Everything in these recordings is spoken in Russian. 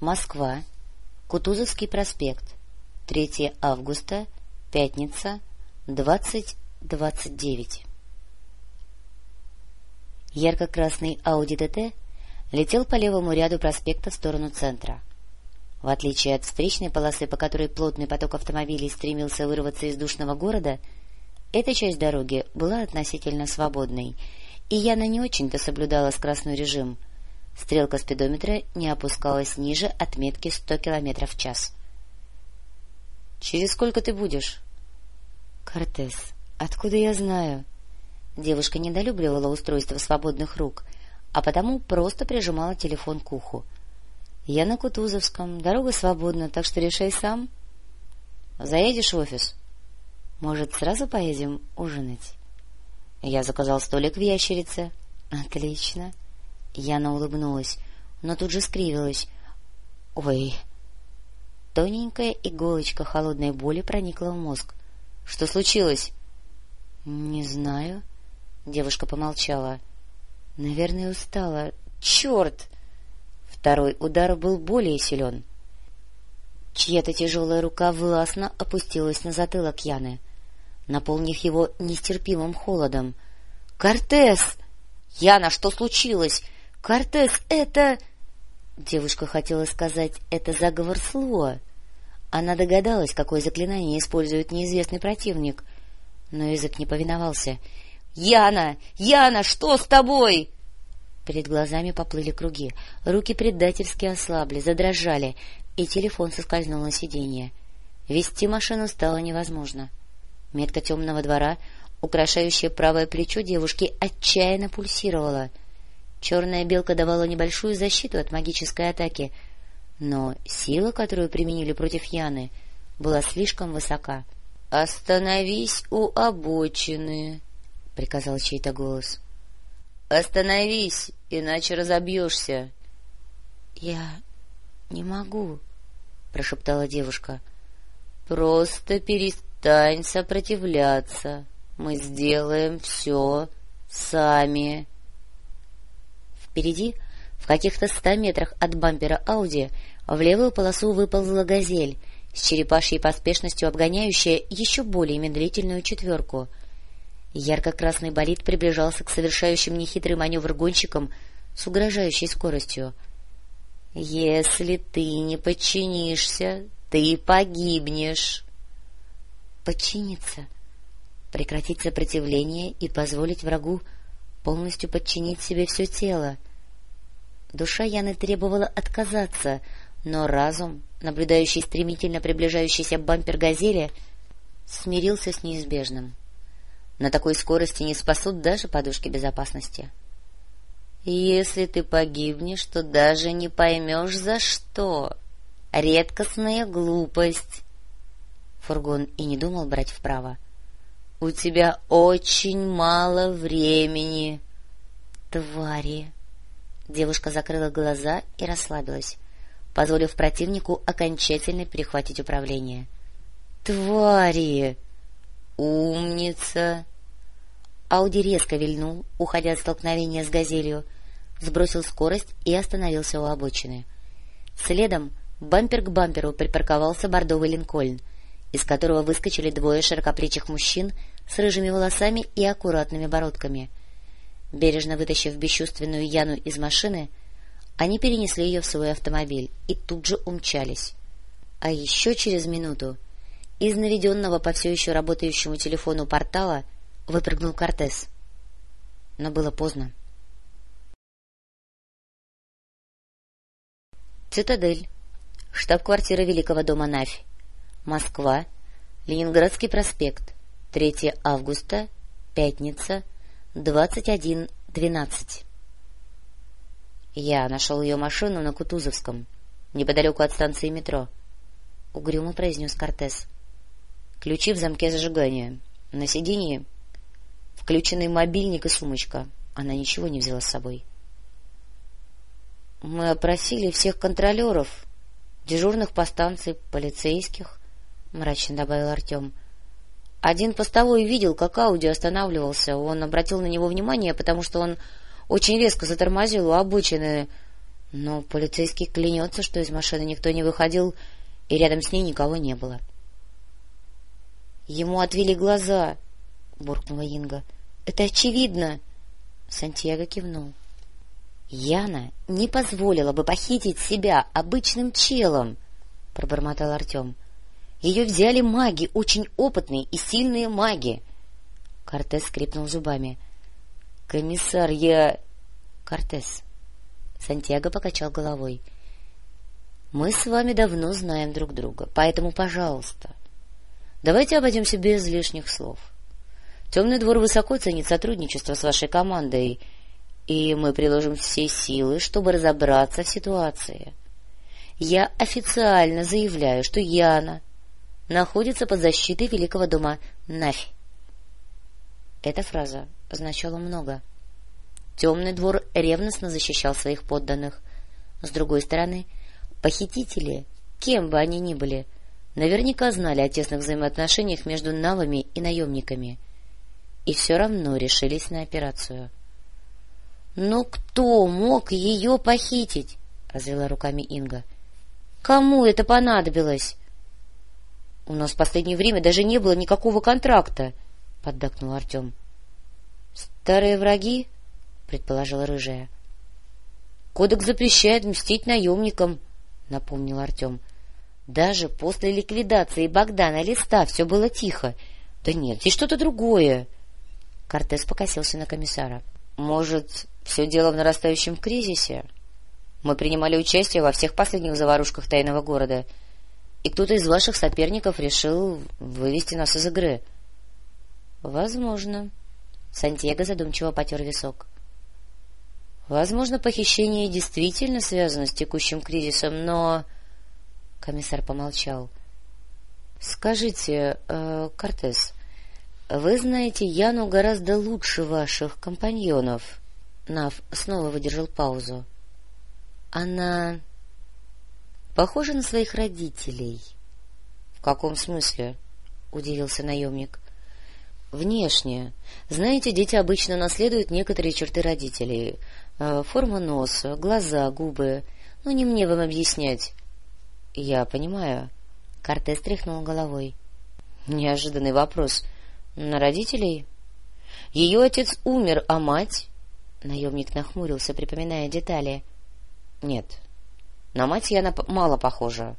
Москва. Кутузовский проспект. 3 августа. Пятница. 20.29. Ярко-красный Audi TT летел по левому ряду проспекта в сторону центра. В отличие от встречной полосы, по которой плотный поток автомобилей стремился вырваться из душного города, эта часть дороги была относительно свободной, и Яна не очень-то соблюдала скоростной режим. Стрелка спидометра не опускалась ниже отметки 100 км в час. — Через сколько ты будешь? — Кортес, откуда я знаю? Девушка недолюбливала устройство свободных рук, а потому просто прижимала телефон к уху. — Я на Кутузовском, дорога свободна, так что решай сам. — Заедешь в офис? — Может, сразу поедем ужинать? Я заказал столик в ящерице. — Отлично. Яна улыбнулась, но тут же скривилась. — Ой... Тоненькая иголочка холодной боли проникла в мозг. — Что случилось? — Не знаю. Девушка помолчала. — Наверное, устала. Черт! Второй удар был более силен. Чья-то тяжелая рука властно опустилась на затылок Яны наполнив его нестерпимым холодом. — Кортес! — Яна, что случилось? — Кортес, это... Девушка хотела сказать «это заговор слова». Она догадалась, какое заклинание использует неизвестный противник, но язык не повиновался. — Яна! Яна, что с тобой? Перед глазами поплыли круги, руки предательски ослабли, задрожали, и телефон соскользнул на сиденье. Вести машину стало невозможно. Метка темного двора, украшающая правое плечо девушки, отчаянно пульсировала. Черная белка давала небольшую защиту от магической атаки, но сила, которую применили против Яны, была слишком высока. — Остановись у обочины, — приказал чей-то голос. — Остановись, иначе разобьешься. — Я не могу, — прошептала девушка. — Просто перестань сопротивляться. Мы сделаем все сами. Впереди, в каких-то ста метрах от бампера Ауди, в левую полосу выползла газель, с черепашьей поспешностью обгоняющая еще более медлительную четверку. Ярко-красный болид приближался к совершающим нехитрый маневр гонщикам с угрожающей скоростью. — Если ты не подчинишься, ты погибнешь подчиниться, прекратить сопротивление и позволить врагу полностью подчинить себе все тело. Душа Яны требовала отказаться, но разум, наблюдающий стремительно приближающийся бампер «Газели», смирился с неизбежным. На такой скорости не спасут даже подушки безопасности. «Если ты погибнешь, то даже не поймешь, за что. Редкостная глупость». Фургон и не думал брать вправо. — У тебя очень мало времени. — Твари! Девушка закрыла глаза и расслабилась, позволив противнику окончательно перехватить управление. — Твари! Умница! Ауди резко вильнул, уходя от столкновения с «Газелью», сбросил скорость и остановился у обочины. Следом бампер к бамперу припарковался бордовый линкольн — из которого выскочили двое широкоплечих мужчин с рыжими волосами и аккуратными бородками. Бережно вытащив бесчувственную Яну из машины, они перенесли ее в свой автомобиль и тут же умчались. А еще через минуту из наведенного по все еще работающему телефону портала выпрыгнул Кортес. Но было поздно. Цитадель. Штаб-квартира Великого дома Навь. Москва, Ленинградский проспект, 3 августа, пятница, 21.12. Я нашел ее машину на Кутузовском, неподалеку от станции метро. Угрюмо произнес Кортес. Ключи в замке зажигания. На сиденье включенный мобильник и сумочка. Она ничего не взяла с собой. Мы опросили всех контролеров, дежурных по станции, полицейских. — мрачно добавил Артем. Один постовой видел, как Ауди останавливался. Он обратил на него внимание, потому что он очень резко затормозил у обочины. Но полицейский клянется, что из машины никто не выходил, и рядом с ней никого не было. — Ему отвели глаза, — буркнула Инга. — Это очевидно. Сантьяго кивнул. — Яна не позволила бы похитить себя обычным челом, — пробормотал Артем. — Ее взяли маги, очень опытные и сильные маги. Кортес скрипнул зубами. — Комиссар, я... — Кортес. Сантьяго покачал головой. — Мы с вами давно знаем друг друга, поэтому, пожалуйста, давайте обойдемся без лишних слов. Темный двор высоко ценит сотрудничество с вашей командой, и мы приложим все силы, чтобы разобраться в ситуации. Я официально заявляю, что Яна находится под защитой Великого дома Нафь. Эта фраза означала много. Темный двор ревностно защищал своих подданных. С другой стороны, похитители, кем бы они ни были, наверняка знали о тесных взаимоотношениях между навами и наемниками, и все равно решились на операцию. — Но кто мог ее похитить? — развела руками Инга. — Кому это понадобилось? — У нас в последнее время даже не было никакого контракта, — поддакнул Артем. — Старые враги? — предположила рыжая. — Кодекс запрещает мстить наемникам, — напомнил Артем. — Даже после ликвидации Богдана Листа все было тихо. Да нет, здесь что-то другое. Кортес покосился на комиссара. — Может, все дело в нарастающем кризисе? Мы принимали участие во всех последних заварушках тайного города, и кто-то из ваших соперников решил вывести нас из игры. — Возможно. Сантьяго задумчиво потер висок. — Возможно, похищение действительно связано с текущим кризисом, но... Комиссар помолчал. — Скажите, э, Кортес, вы знаете Яну гораздо лучше ваших компаньонов. Нав снова выдержал паузу. — Она похожа на своих родителей. — В каком смысле? — удивился наемник. — Внешне. Знаете, дети обычно наследуют некоторые черты родителей. Э, форма носа, глаза, губы. Ну, не мне вам объяснять. — Я понимаю. Кортес тряхнул головой. — Неожиданный вопрос. На родителей? Ее отец умер, а мать... Наемник нахмурился, припоминая детали. — Нет, на мать я на... мало похожа.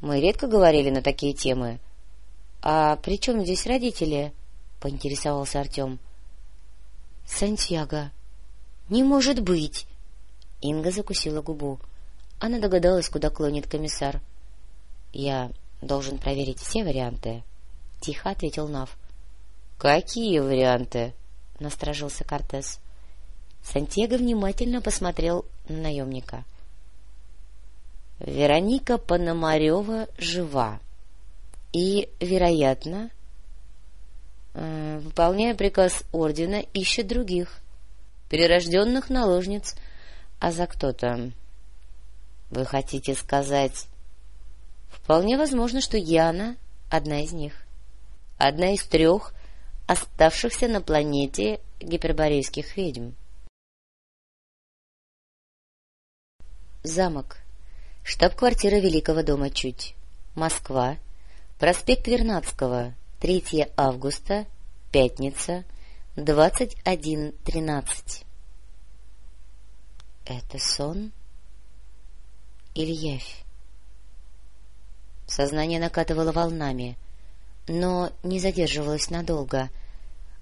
Мы редко говорили на такие темы. — А при чем здесь родители? — поинтересовался Артем. — Сантьяго. — Не может быть! Инга закусила губу. Она догадалась, куда клонит комиссар. — Я должен проверить все варианты, — тихо ответил Нав. — Какие варианты? — насторожился Кортес. Сантьяго внимательно посмотрел на наемника. — Вероника Пономарева жива. И, вероятно, э, выполняя приказ ордена, ищет других перерожденных наложниц, а за кто-то. Вы хотите сказать... Вполне возможно, что Яна — одна из них. Одна из трех оставшихся на планете гиперборейских ведьм. Замок. Штаб-квартира Великого дома Чуть. Москва. Проспект Вернадского. 3 августа. Пятница. Двадцать один тринадцать. Это сон или явь? Сознание накатывало волнами, но не задерживалось надолго.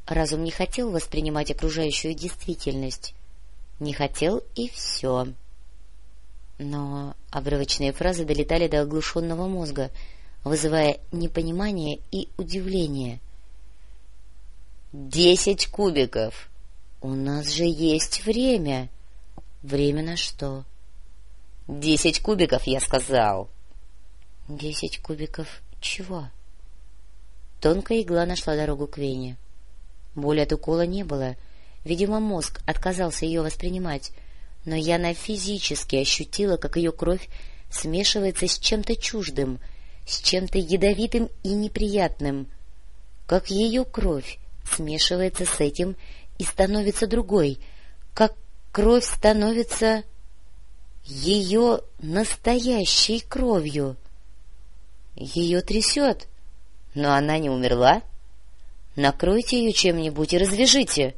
Разум не хотел воспринимать окружающую действительность. Не хотел и все. Но обрывочные фразы долетали до оглушенного мозга, вызывая непонимание и удивление — Десять кубиков. У нас же есть время. Время на что? Десять кубиков, я сказал. Десять кубиков чего? Тонкая игла нашла дорогу к вене. Боли от укола не было. Видимо, мозг отказался ее воспринимать, но Яна физически ощутила, как ее кровь смешивается с чем-то чуждым, с чем-то ядовитым и неприятным, как ее кровь смешивается с этим и становится другой, как кровь становится... ее настоящей кровью. Ее трясет, но она не умерла. Накройте ее чем-нибудь и развяжите.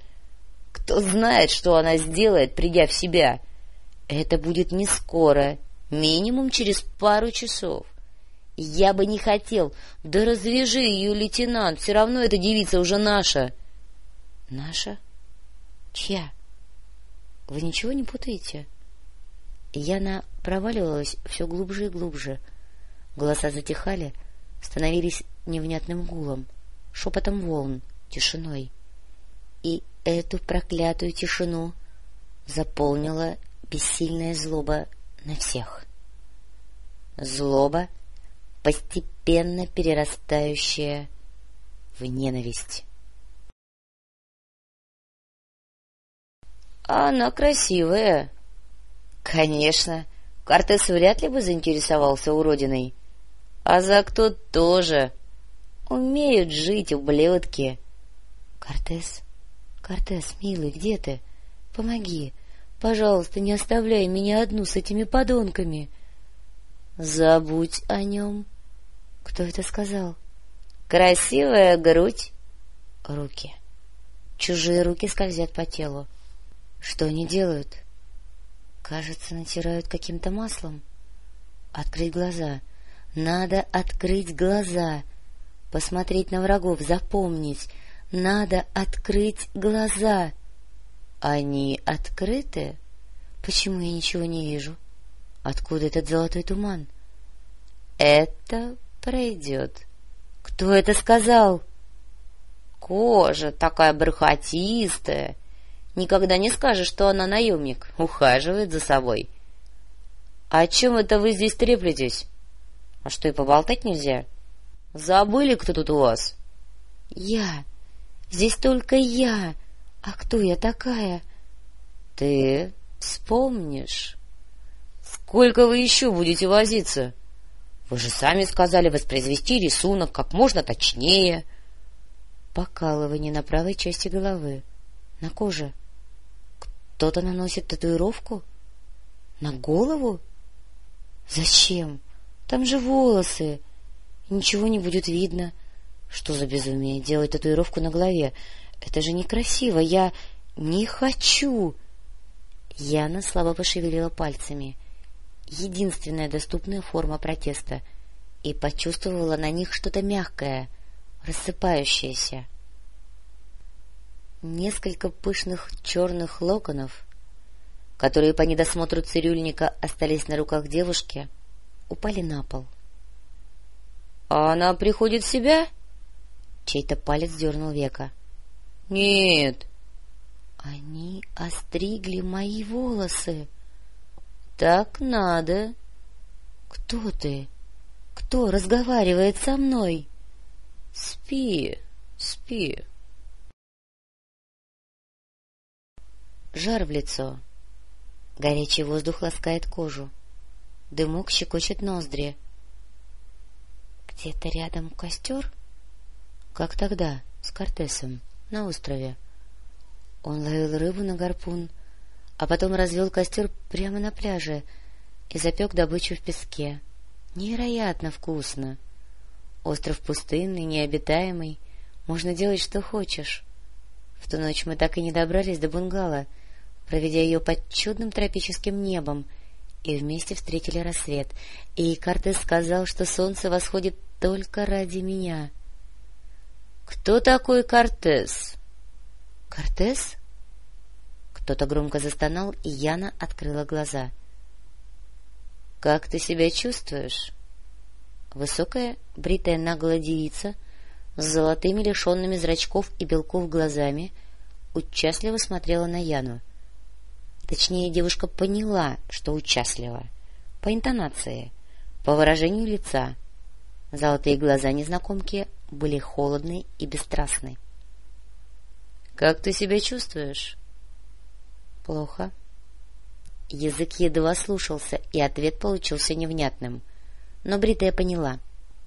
Кто знает, что она сделает, придя в себя. Это будет не скоро, минимум через пару часов. Я бы не хотел. Да развяжи ее, лейтенант, все равно эта девица уже наша. Наша? Чья? Вы ничего не путаете? Яна проваливалась все глубже и глубже. Голоса затихали, становились невнятным гулом, шепотом волн, тишиной. И эту проклятую тишину заполнила бессильная злоба на всех. Злоба, постепенно перерастающая в ненависть. — Она красивая. — Конечно. Кортес вряд ли бы заинтересовался уродиной. А за кто тоже. Умеют жить ублюдки. — Кортес, Кортес, милый, где ты? Помоги. Пожалуйста, не оставляй меня одну с этими подонками. — Забудь о нем. — Кто это сказал? — Красивая грудь. Руки. Чужие руки скользят по телу. Что они делают? Кажется, натирают каким-то маслом. Открыть глаза. Надо открыть глаза. Посмотреть на врагов, запомнить. Надо открыть глаза. Они открыты? Почему я ничего не вижу? Откуда этот золотой туман? Это пройдет. Кто это сказал? Кожа такая бархатистая, Никогда не скажешь, что она наемник, ухаживает за собой. — А о чем это вы здесь треплетесь? — А что, и поболтать нельзя? — Забыли, кто тут у вас? — Я. Здесь только я. А кто я такая? — Ты вспомнишь. — Сколько вы еще будете возиться? Вы же сами сказали воспроизвести рисунок как можно точнее. Покалывание на правой части головы, на коже. — кто-то наносит татуировку? На голову? Зачем? Там же волосы. Ничего не будет видно. Что за безумие делать татуировку на голове? Это же некрасиво. Я не хочу. Яна слабо пошевелила пальцами. Единственная доступная форма протеста. И почувствовала на них что-то мягкое, рассыпающееся. Несколько пышных черных локонов, которые по недосмотру цирюльника остались на руках девушки, упали на пол. — А она приходит в себя? Чей-то палец дернул века. — Нет. — Они остригли мои волосы. — Так надо. — Кто ты? Кто разговаривает со мной? — Спи, спи. Жар в лицо. Горячий воздух ласкает кожу. Дымок щекочет ноздри. Где-то рядом костер? Как тогда, с Кортесом, на острове. Он ловил рыбу на гарпун, а потом развел костер прямо на пляже и запек добычу в песке. Невероятно вкусно. Остров пустынный, необитаемый, можно делать, что хочешь. В ту ночь мы так и не добрались до бунгало — проведя ее под чудным тропическим небом, и вместе встретили рассвет, и Кортес сказал, что солнце восходит только ради меня. — Кто такой Кортес? — Кортес? Кто-то громко застонал, и Яна открыла глаза. — Как ты себя чувствуешь? Высокая, бритая наглая девица с золотыми лишенными зрачков и белков глазами участливо смотрела на Яну. Точнее, девушка поняла, что участлива. По интонации, по выражению лица. Золотые глаза незнакомки были холодны и бесстрастны. — Как ты себя чувствуешь? — Плохо. Язык едва слушался, и ответ получился невнятным. Но Бритая поняла.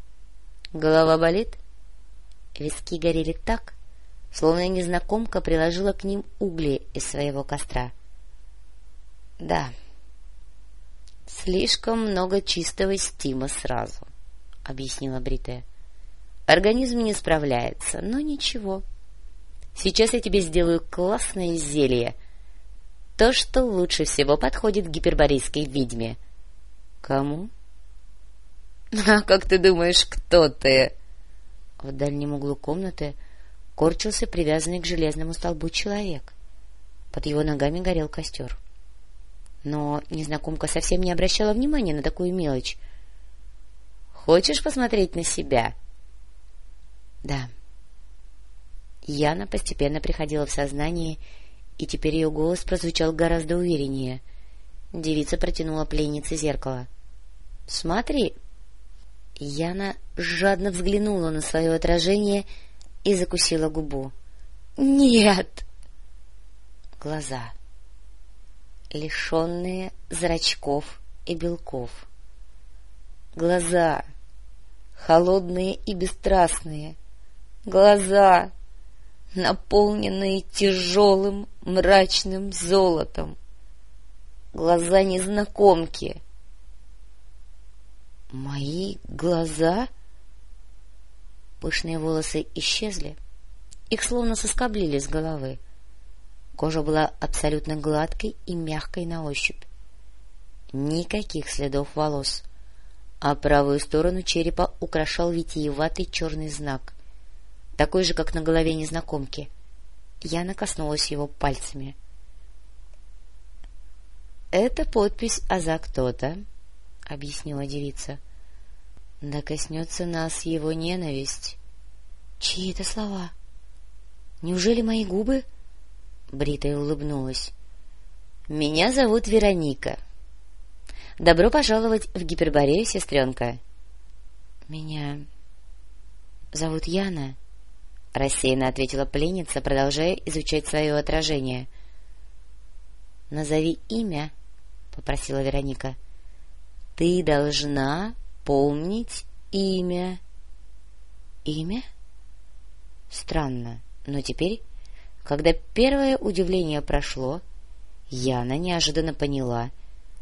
— Голова болит? Виски горели так, словно незнакомка приложила к ним угли из своего костра. — Да. — Слишком много чистого стима сразу, — объяснила Бритая. — Организм не справляется, но ничего. Сейчас я тебе сделаю классное зелье. То, что лучше всего подходит гиперборейской ведьме. — Кому? — А как ты думаешь, кто ты? В дальнем углу комнаты корчился привязанный к железному столбу человек. Под его ногами горел костер. Но незнакомка совсем не обращала внимания на такую мелочь. — Хочешь посмотреть на себя? — Да. Яна постепенно приходила в сознание, и теперь ее голос прозвучал гораздо увереннее. Девица протянула пленнице зеркало. — Смотри! Яна жадно взглянула на свое отражение и закусила губу. — Нет! Глаза. Лишенные зрачков и белков. Глаза. Холодные и бесстрастные. Глаза, наполненные тяжелым мрачным золотом. Глаза незнакомки. Мои глаза... Пышные волосы исчезли. Их словно соскоблили с головы. Кожа была абсолютно гладкой и мягкой на ощупь. Никаких следов волос, а правую сторону черепа украшал витиеватый черный знак, такой же, как на голове незнакомки. Я накоснулась его пальцами. — Это подпись «Аза кто-то», — объяснила девица. — да коснется нас его ненависть. — Чьи это слова? Неужели мои губы? Бритая улыбнулась. — Меня зовут Вероника. Добро пожаловать в Гиперборею, сестренка. — Меня зовут Яна, — рассеянно ответила пленница, продолжая изучать свое отражение. — Назови имя, — попросила Вероника. — Ты должна помнить имя. Имя? Странно, но теперь, когда первое удивление прошло, Яна неожиданно поняла,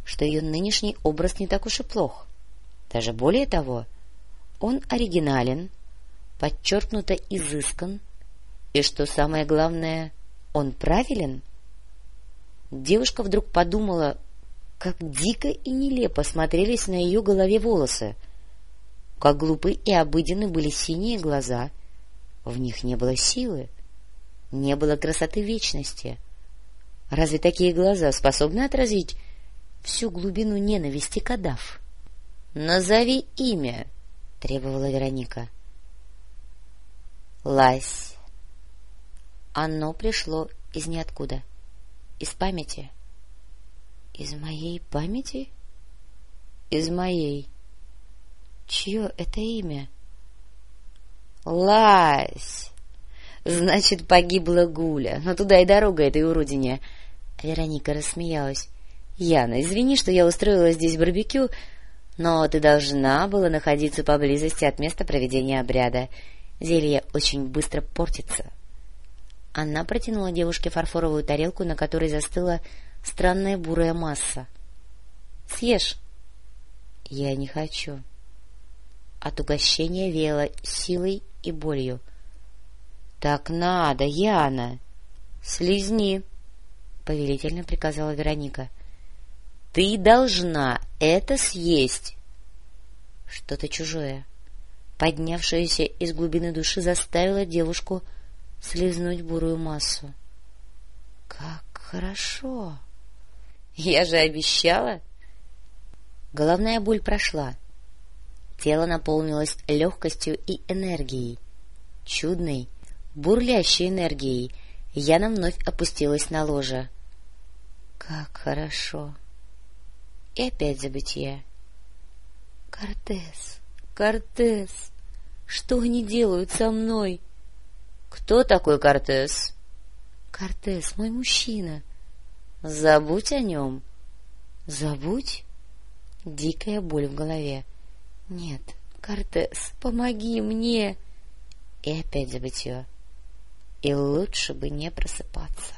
что ее нынешний образ не так уж и плох. Даже более того, он оригинален, подчеркнуто изыскан, и, что самое главное, он правилен. Девушка вдруг подумала, как дико и нелепо смотрелись на ее голове волосы. Как глупы и обыденны были синие глаза. В них не было силы, не было красоты вечности. Разве такие глаза способны отразить всю глубину ненависти кадав? — Назови имя, — требовала Вероника. — Лась. Оно пришло из ниоткуда, из памяти. — из моей памяти? Из моей. Чье это имя? Лась! Значит, погибла Гуля. Но туда и дорога этой уродине. Вероника рассмеялась. Яна, извини, что я устроила здесь барбекю, но ты должна была находиться поблизости от места проведения обряда. Зелье очень быстро портится. Она протянула девушке фарфоровую тарелку, на которой застыла странная бурая масса. — Съешь. — Я не хочу. От угощения веяло силой и болью. — Так надо, Яна! — Слизни! — повелительно приказала Вероника. — Ты должна это съесть! Что-то чужое, поднявшееся из глубины души, заставило девушку слизнуть бурую массу. — Как хорошо! Я же обещала. Головная боль прошла. Тело наполнилось легкостью и энергией. Чудной, бурлящей энергией. Яна вновь опустилась на ложе. Как хорошо! И опять забытье. Кортес, Кортес, что они делают со мной? Кто такой Кортес? Кортес, мой мужчина. Забудь о нем. Забудь? Дикая боль в голове. Нет, Кортес, помоги мне. И опять забытье. И лучше бы не просыпаться.